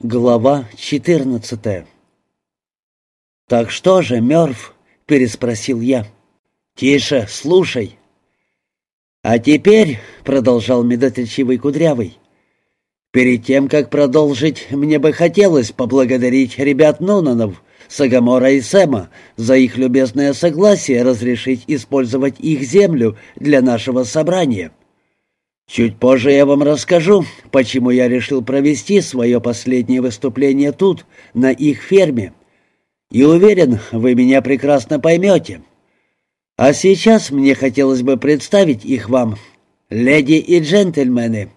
Глава 14 «Так что же, Мёрф?» — переспросил я. «Тише, слушай». «А теперь», — продолжал медоточивый Кудрявый, «перед тем, как продолжить, мне бы хотелось поблагодарить ребят Нунанов, Сагамора и Сэма за их любезное согласие разрешить использовать их землю для нашего собрания». Чуть позже я вам расскажу, почему я решил провести свое последнее выступление тут, на их ферме. И уверен, вы меня прекрасно поймете. А сейчас мне хотелось бы представить их вам, леди и джентльмены.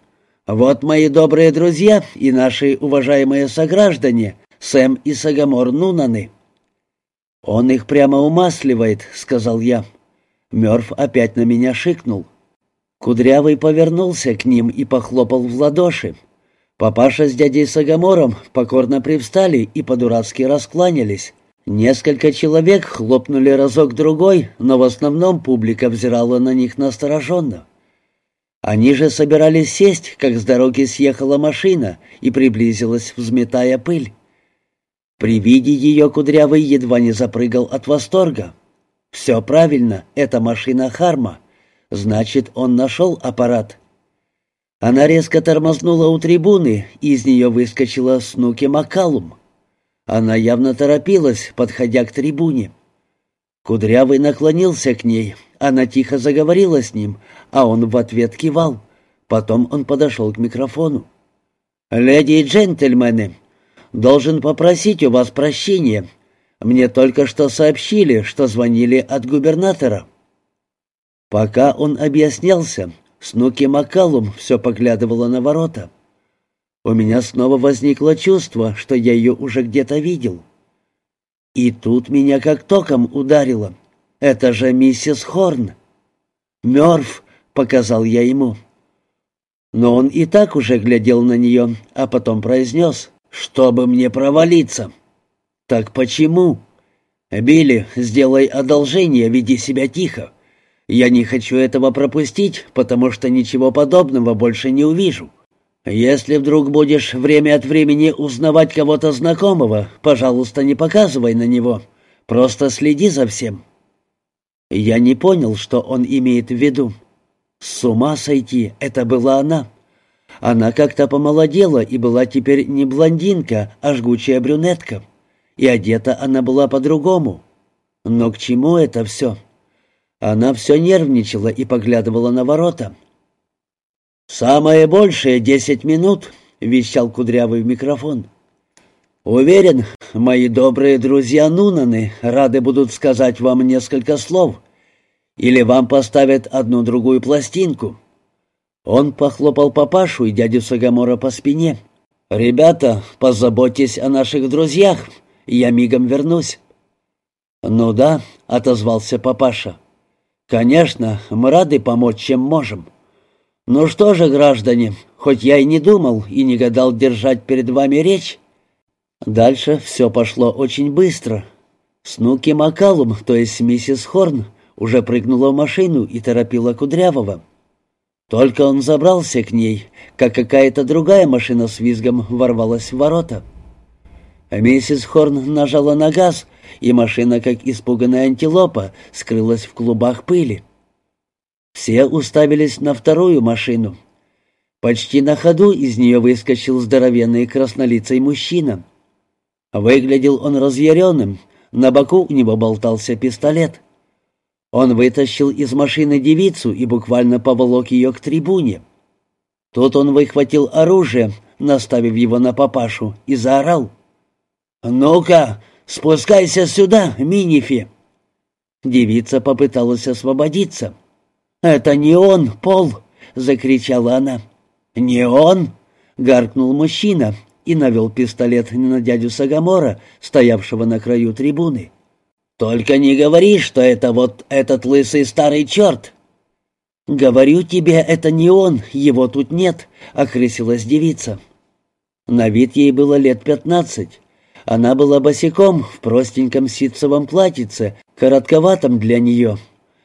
Вот мои добрые друзья и наши уважаемые сограждане, Сэм и Сагамор Нунаны. «Он их прямо умасливает», — сказал я. Мёрф опять на меня шикнул. Кудрявый повернулся к ним и похлопал в ладоши. Папаша с дядей Сагамором покорно привстали и по-дурацки раскланялись. Несколько человек хлопнули разок-другой, но в основном публика взирала на них настороженно. Они же собирались сесть, как с дороги съехала машина и приблизилась, взметая пыль. При виде ее Кудрявый едва не запрыгал от восторга. «Все правильно, это машина Харма». Значит, он нашел аппарат. Она резко тормознула у трибуны, и из нее выскочила Снуки Маккалум. Она явно торопилась, подходя к трибуне. Кудрявый наклонился к ней, она тихо заговорила с ним, а он в ответ кивал. Потом он подошел к микрофону. «Леди и джентльмены, должен попросить у вас прощения. Мне только что сообщили, что звонили от губернатора. Пока он объяснялся, Снуки Маккалум все поглядывала на ворота. У меня снова возникло чувство, что я ее уже где-то видел. И тут меня как током ударило. Это же миссис Хорн. «Мёрф», — показал я ему. Но он и так уже глядел на нее, а потом произнес, «Чтобы мне провалиться». «Так почему?» «Билли, сделай одолжение, веди себя тихо. Я не хочу этого пропустить, потому что ничего подобного больше не увижу. Если вдруг будешь время от времени узнавать кого-то знакомого, пожалуйста, не показывай на него. Просто следи за всем». Я не понял, что он имеет в виду. С ума сойти, это была она. Она как-то помолодела и была теперь не блондинка, а жгучая брюнетка. И одета она была по-другому. Но к чему это все?» Она все нервничала и поглядывала на ворота. «Самое большее — десять минут», — вещал Кудрявый микрофон. «Уверен, мои добрые друзья Нунаны рады будут сказать вам несколько слов. Или вам поставят одну-другую пластинку». Он похлопал папашу и дядю Сагамора по спине. «Ребята, позаботьтесь о наших друзьях, я мигом вернусь». «Ну да», — отозвался папаша. «Конечно, мы рады помочь, чем можем. Ну что же, граждане, хоть я и не думал и не гадал держать перед вами речь...» Дальше все пошло очень быстро. Снуки Макалум, то есть миссис Хорн, уже прыгнула в машину и торопила Кудрявого. Только он забрался к ней, как какая-то другая машина с визгом ворвалась в ворота. Миссис Хорн нажала на газ, и машина, как испуганная антилопа, скрылась в клубах пыли. Все уставились на вторую машину. Почти на ходу из нее выскочил здоровенный краснолицый мужчина. Выглядел он разъяренным, на боку у него болтался пистолет. Он вытащил из машины девицу и буквально поволок ее к трибуне. Тут он выхватил оружие, наставив его на папашу, и заорал — «Ну-ка, спускайся сюда, Минифи!» Девица попыталась освободиться. «Это не он, Пол!» — закричала она. «Не он!» — гаркнул мужчина и навел пистолет на дядю Сагамора, стоявшего на краю трибуны. «Только не говори, что это вот этот лысый старый черт!» «Говорю тебе, это не он, его тут нет», — окрысилась девица. На вид ей было лет пятнадцать. Она была босиком в простеньком ситцевом платьице, коротковатом для нее.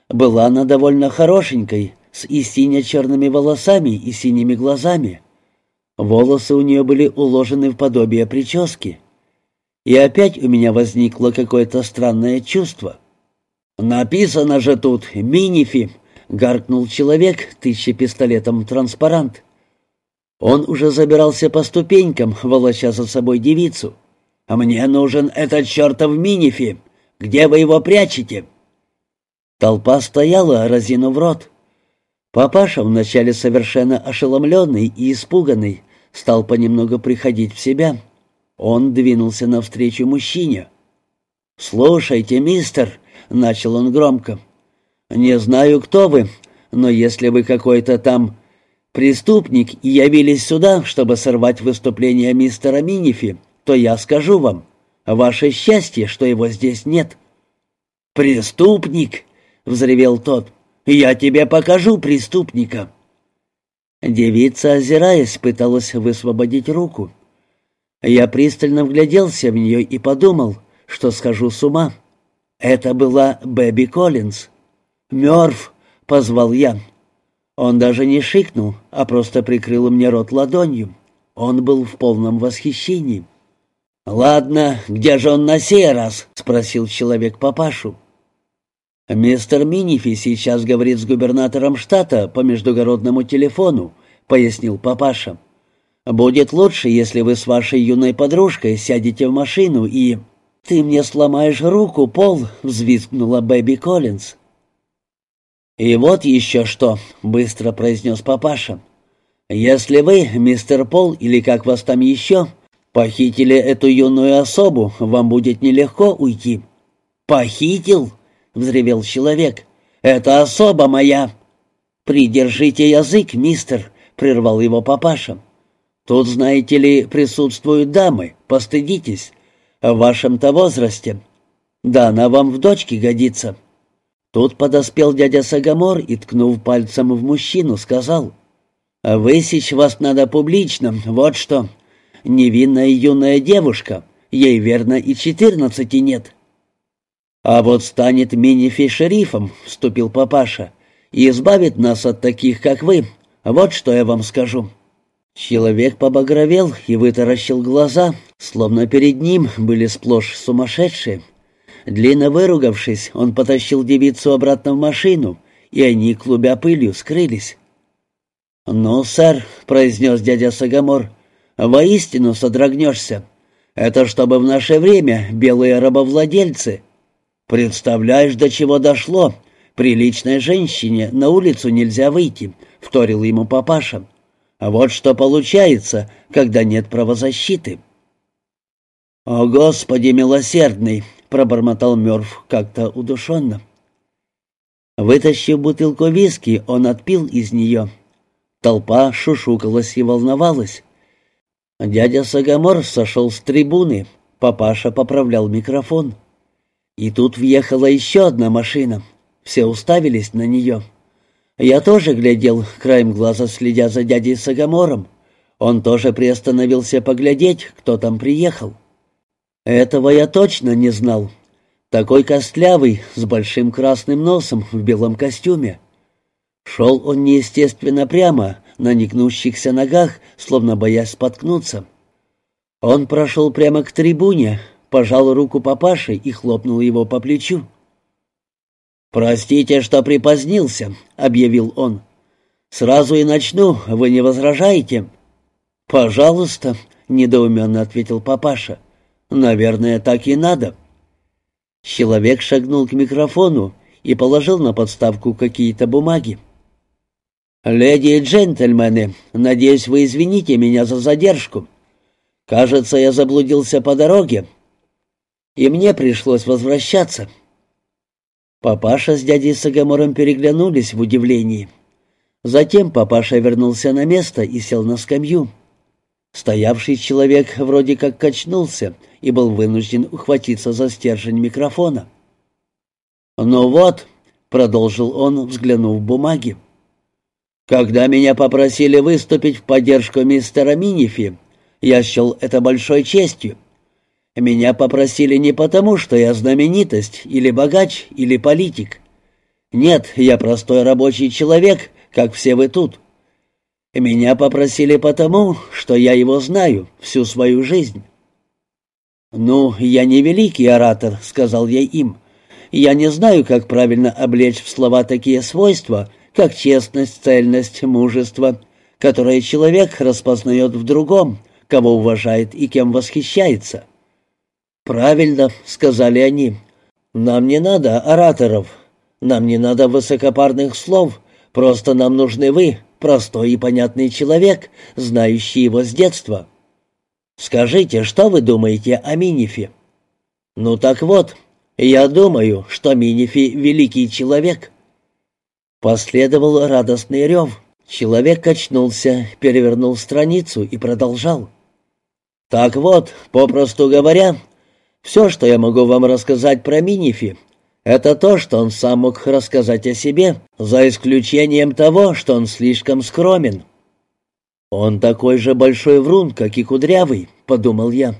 Была она довольно хорошенькой, с и сине-черными волосами и синими глазами. Волосы у нее были уложены в подобие прически. И опять у меня возникло какое-то странное чувство. «Написано же тут «Минифи», — гаркнул человек, тыча пистолетом транспарант. Он уже забирался по ступенькам, волоча за собой девицу. «А мне нужен этот чертов Минифи! Где вы его прячете?» Толпа стояла, разинув рот. Папаша, вначале совершенно ошеломленный и испуганный, стал понемногу приходить в себя. Он двинулся навстречу мужчине. «Слушайте, мистер», — начал он громко, — «не знаю, кто вы, но если вы какой-то там преступник и явились сюда, чтобы сорвать выступление мистера Минифи, то я скажу вам, ваше счастье, что его здесь нет». «Преступник!» — взревел тот. «Я тебе покажу преступника!» Девица, озираясь, пыталась высвободить руку. Я пристально вгляделся в нее и подумал, что схожу с ума. Это была Бэби Коллинз. «Мёрф!» — позвал я. Он даже не шикнул, а просто прикрыл мне рот ладонью. Он был в полном восхищении. «Ладно, где же он на сей раз?» — спросил человек папашу. «Мистер Минифи сейчас говорит с губернатором штата по междугородному телефону», — пояснил папаша. «Будет лучше, если вы с вашей юной подружкой сядете в машину и...» «Ты мне сломаешь руку, Пол!» — взвизгнула Бэби Коллинз. «И вот еще что!» — быстро произнес папаша. «Если вы, мистер Пол, или как вас там еще, похитили эту юную особу, вам будет нелегко уйти». «Похитил?» — взревел человек. «Это особа моя!» «Придержите язык, мистер!» — прервал его папаша. «Тут, знаете ли, присутствуют дамы, постыдитесь в вашем-то возрасте. Да она вам в дочке годится». Тут подоспел дядя Сагамор и, ткнув пальцем в мужчину, сказал, «Высечь вас надо публично, вот что. Невинная юная девушка, ей верно и четырнадцати нет». «А вот станет Минифи шерифом», — вступил папаша, «и избавит нас от таких, как вы. Вот что я вам скажу». Человек побагровел и вытаращил глаза, словно перед ним были сплошь сумасшедшие. Длинно выругавшись, он потащил девицу обратно в машину, и они, клубя пылью, скрылись. «Ну, сэр», — произнес дядя Сагамор, — «воистину содрогнешься. Это чтобы в наше время белые рабовладельцы...» «Представляешь, до чего дошло? Приличной женщине на улицу нельзя выйти», — вторил ему папаша. А вот что получается, когда нет правозащиты. «О, Господи милосердный!» — пробормотал Мёрф как-то удушенно. Вытащив бутылку виски, он отпил из нее. Толпа шушукалась и волновалась. Дядя Сагамор сошел с трибуны, папаша поправлял микрофон. И тут въехала еще одна машина. Все уставились на нее. Я тоже глядел, краем глаза следя за дядей Сагамором. Он тоже приостановился поглядеть, кто там приехал. Этого я точно не знал. Такой костлявый, с большим красным носом, в белом костюме. Шел он неестественно прямо, на негнущихся ногах, словно боясь споткнуться. Он прошел прямо к трибуне, пожал руку папаши и хлопнул его по плечу. «Простите, что припозднился», — объявил он. «Сразу и начну, вы не возражаете?» «Пожалуйста», — недоуменно ответил папаша. «Наверное, так и надо». Человек шагнул к микрофону и положил на подставку какие-то бумаги. «Леди и джентльмены, надеюсь, вы извините меня за задержку. Кажется, я заблудился по дороге, и мне пришлось возвращаться». Папаша с дядей Сагамором переглянулись в удивлении. Затем папаша вернулся на место и сел на скамью. Стоявший человек вроде как качнулся и был вынужден ухватиться за стержень микрофона. «Ну вот», — продолжил он, взглянув в бумаги, — «когда меня попросили выступить в поддержку мистера Минифи, я счел это большой честью. Меня попросили не потому, что я знаменитость, или богач, или политик. Нет, я простой рабочий человек, как все вы тут. Меня попросили потому, что я его знаю всю свою жизнь». «Ну, я не великий оратор», — сказал я им. «Я не знаю, как правильно облечь в слова такие свойства, как честность, цельность, мужество, которые человек распознает в другом, кого уважает и кем восхищается». «Правильно», — сказали они. «Нам не надо ораторов, нам не надо высокопарных слов, просто нам нужны вы, простой и понятный человек, знающий его с детства». «Скажите, что вы думаете о Минифе?» «Ну так вот, я думаю, что Минифи — великий человек». Последовал радостный рев. Человек качнулся, перевернул страницу и продолжал. «Так вот, попросту говоря, все, что я могу вам рассказать про Минифи, это то, что он сам мог рассказать о себе, за исключением того, что он слишком скромен». «Он такой же большой врун, как и Кудрявый», — подумал я.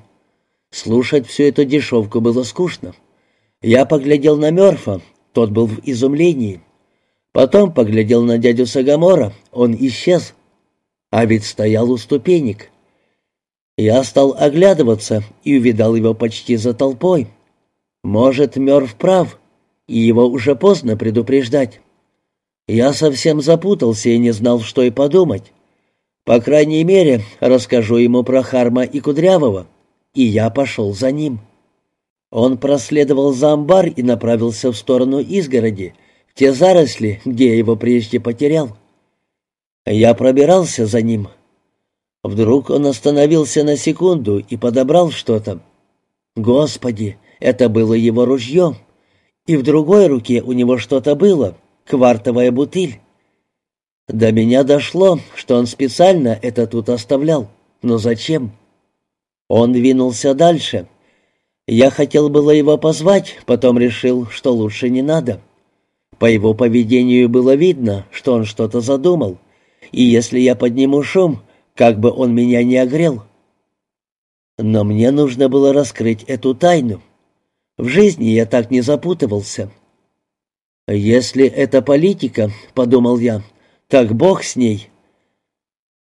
Слушать всю эту дешевку было скучно. Я поглядел на Мёрфа, тот был в изумлении. Потом поглядел на дядю Сагамора, он исчез. А ведь стоял у ступенек. Я стал оглядываться и увидал его почти за толпой. Может, Мёрф прав, и его уже поздно предупреждать. Я совсем запутался и не знал, что и подумать. По крайней мере, расскажу ему про Харма и Кудрявого. И я пошел за ним. Он проследовал за амбар и направился в сторону изгороди, те заросли, где я его прежде потерял. Я пробирался за ним. Вдруг он остановился на секунду и подобрал что-то. Господи, это было его ружье. И в другой руке у него что-то было, квартовая бутыль. До меня дошло, что он специально это тут оставлял. Но зачем? Он двинулся дальше. Я хотел было его позвать, потом решил, что лучше не надо. По его поведению было видно, что он что-то задумал. И если я подниму шум, как бы он меня не огрел. Но мне нужно было раскрыть эту тайну. В жизни я так не запутывался. «Если это политика», — подумал я, так бог с ней.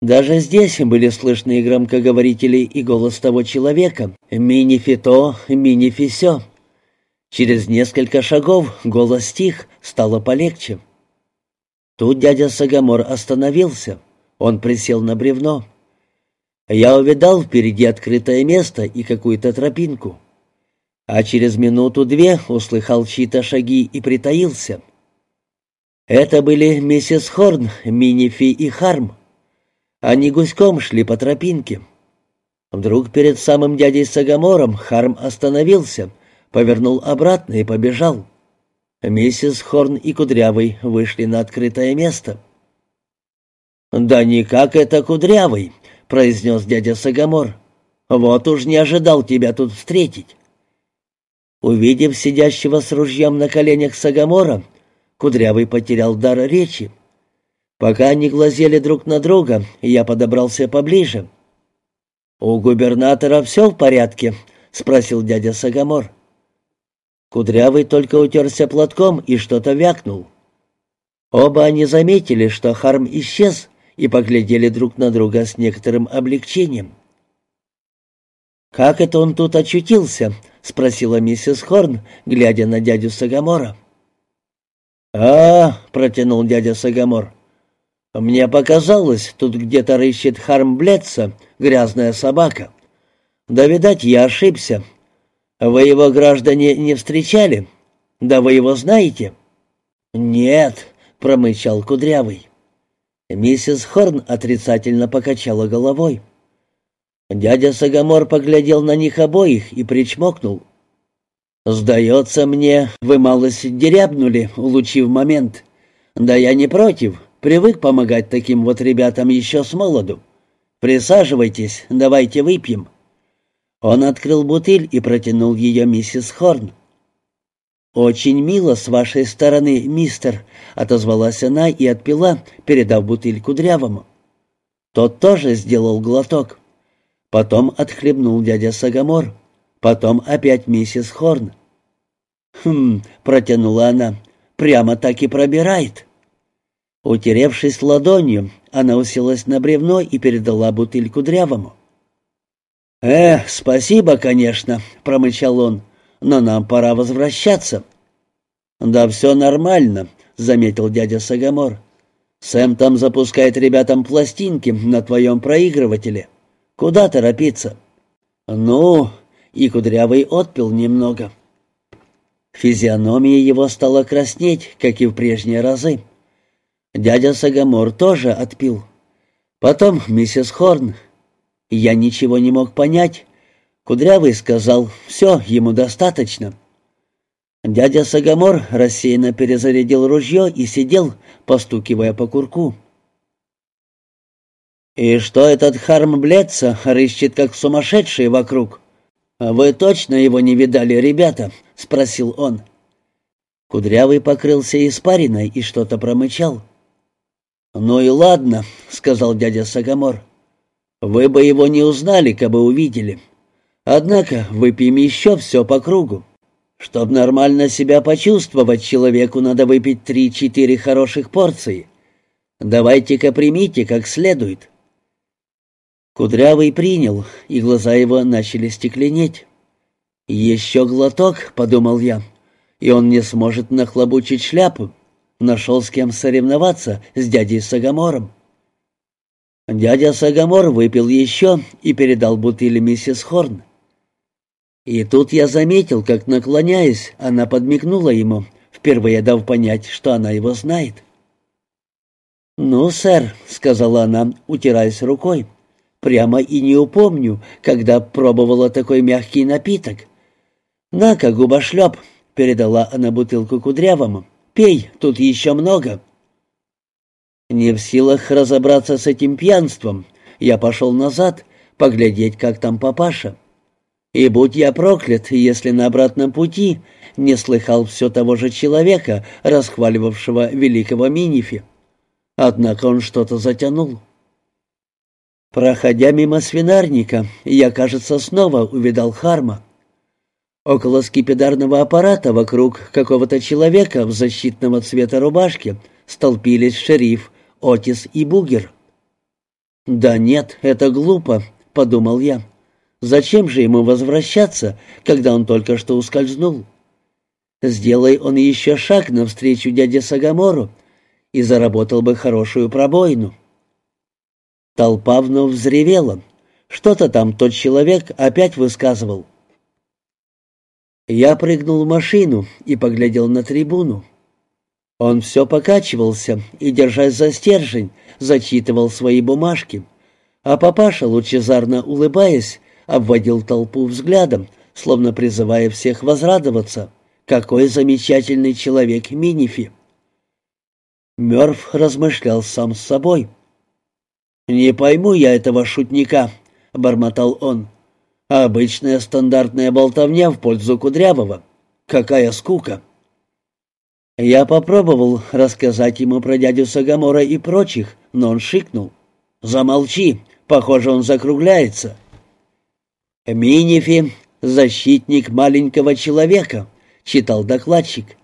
Даже здесь были слышны громкоговорители и голос того человека. «Мини-фито, мини-фисё». Через несколько шагов голос стих, стало полегче. Тут дядя Сагамор остановился. Он присел на бревно. Я увидал впереди открытое место и какую-то тропинку. А через минуту-две услыхал чьи-то шаги и притаился. Это были миссис Хорн, Минифи и Харм. Они гуськом шли по тропинке. Вдруг перед самым дядей Сагамором Харм остановился, повернул обратно и побежал. Миссис Хорн и Кудрявый вышли на открытое место. «Да никак это Кудрявый», — произнес дядя Сагамор. «Вот уж не ожидал тебя тут встретить». Увидев сидящего с ружьем на коленях Сагамора, Кудрявый потерял дар речи. Пока они глазели друг на друга, я подобрался поближе. «У губернатора все в порядке?» — спросил дядя Сагамор. Кудрявый только утерся платком и что-то вякнул. Оба они заметили, что Харм исчез, и поглядели друг на друга с некоторым облегчением. «Как это он тут очутился?» — спросила миссис Хорн, глядя на дядю Сагамора. «А, — протянул дядя Сагамор, — мне показалось, тут где-то рыщет Хармблетса, грязная собака. Да, видать, я ошибся. Вы его, граждане, не встречали? Да вы его знаете?» «Нет», — промычал Кудрявый. Миссис Хорн отрицательно покачала головой. Дядя Сагамор поглядел на них обоих и причмокнул. «Сдается мне, вы малость дерябнули, улучив момент. Да я не против, привык помогать таким вот ребятам еще с молоду. Присаживайтесь, давайте выпьем». Он открыл бутыль и протянул ее миссис Хорн. «Очень мило с вашей стороны, мистер», — отозвалась она и отпила, передав бутыль кудрявому. Тот тоже сделал глоток. Потом отхлебнул дядя Сагамор. Потом опять миссис Хорн. «Хм», — протянула она, — «прямо так и пробирает». Утеревшись ладонью, она уселась на бревно и передала бутыль Кудрявому. «Э, спасибо, конечно», — промычал он, — «но нам пора возвращаться». «Да все нормально», — заметил дядя Сагамор. «Сэм там запускает ребятам пластинки на твоем проигрывателе. Куда торопиться?» «Ну...» — и Кудрявый отпил немного. Физиономия его стала краснеть, как и в прежние разы. Дядя Сагамор тоже отпил. Потом миссис Хорн. Я ничего не мог понять. Кудрявый сказал, все, ему достаточно. Дядя Сагамор рассеянно перезарядил ружье и сидел, постукивая по курку. «И что этот Харм Блетца рыщет как сумасшедший вокруг? Вы точно его не видали, ребята?» — спросил он. Кудрявый покрылся испариной и что-то промычал. «Ну и ладно», — сказал дядя Сагамор. «Вы бы его не узнали, кабы увидели. Однако выпьем еще все по кругу. Чтоб нормально себя почувствовать, человеку надо выпить три-четыре хороших порции. Давайте-ка примите как следует». Кудрявый принял, и глаза его начали стекленеть. «Еще глоток», — подумал я, — «и он не сможет нахлобучить шляпу». Нашел с кем соревноваться с дядей Сагамором. Дядя Сагамор выпил еще и передал бутыль миссис Хорн. И тут я заметил, как, наклоняясь, она подмигнула ему, впервые дав понять, что она его знает. «Ну, сэр», — сказала она, утираясь рукой, — «прямо и не упомню, когда пробовала такой мягкий напиток». «На-ка, губошлеп», — передала она бутылку кудрявому. Пей, тут еще много». Не в силах разобраться с этим пьянством, я пошел назад, поглядеть, как там папаша. И будь я проклят, если на обратном пути не слыхал все того же человека, расхваливавшего великого Минифи. Однако он что-то затянул. Проходя мимо свинарника, я, кажется, снова увидал Харма. Около скипидарного аппарата вокруг какого-то человека в защитного цвета рубашке столпились шериф, Отис и Бугер. «Да нет, это глупо», — подумал я. «Зачем же ему возвращаться, когда он только что ускользнул? Сделай он еще шаг навстречу дяде Сагамору и заработал бы хорошую пробоину». Толпа вновь взревела. Что-то там тот человек опять высказывал. Я прыгнул в машину и поглядел на трибуну. Он все покачивался и, держась за стержень, зачитывал свои бумажки, а папаша, лучезарно улыбаясь, обводил толпу взглядом, словно призывая всех возрадоваться. Какой замечательный человек Минифи! Мёрф размышлял сам с собой. «Не пойму я этого шутника», — бормотал он обычная стандартная болтовня в пользу Кудрявого. Какая скука!» Я попробовал рассказать ему про дядю Сагамора и прочих, но он шикнул. «Замолчи, похоже, он закругляется». «Минифи — защитник маленького человека», — читал докладчик.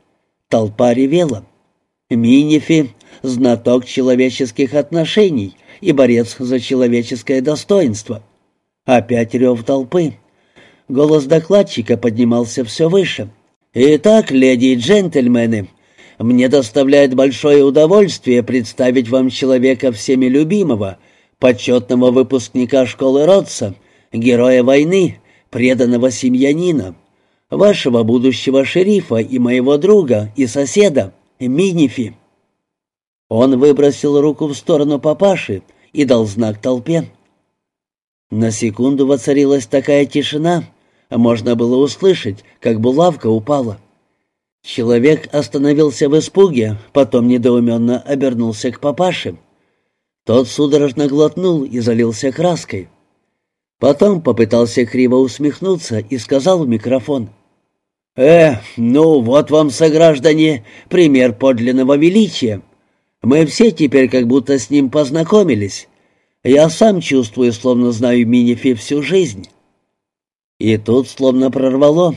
Толпа ревела. «Минифи — знаток человеческих отношений и борец за человеческое достоинство». Опять рев толпы. Голос докладчика поднимался все выше. «Итак, леди и джентльмены, мне доставляет большое удовольствие представить вам человека всеми любимого, почетного выпускника школы Ротса, героя войны, преданного семьянина, вашего будущего шерифа и моего друга и соседа, Минифи». Он выбросил руку в сторону папаши и дал знак толпе. На секунду воцарилась такая тишина, можно было услышать, как булавка упала. Человек остановился в испуге, потом недоуменно обернулся к папаше. Тот судорожно глотнул и залился краской. Потом попытался криво усмехнуться и сказал в микрофон. «Э, ну вот вам, сограждане, пример подлинного величия. Мы все теперь как будто с ним познакомились. Я сам чувствую, словно знаю Минифи всю жизнь. И тут словно прорвало.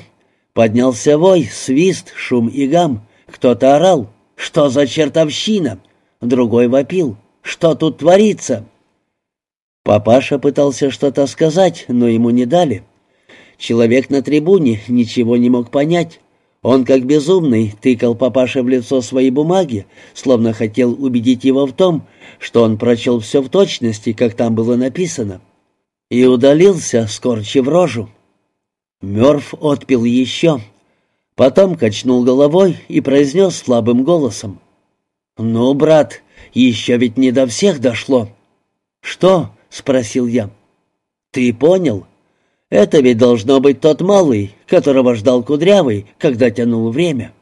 Поднялся вой, свист, шум и гам. Кто-то орал. «Что за чертовщина?» Другой вопил. Что тут творится?» Папаша пытался что-то сказать, но ему не дали. Человек на трибуне ничего не мог понять. Он, как безумный, тыкал папаше в лицо свои бумаги, словно хотел убедить его в том, что он прочел все в точности, как там было написано. И удалился, скорчив рожу. Мёрф отпил еще. Потом качнул головой и произнес слабым голосом. «Ну, брат, еще ведь не до всех дошло». «Что?» — спросил я. «Ты понял? Это ведь должно быть тот малый, которого ждал Кудрявый, когда тянул время».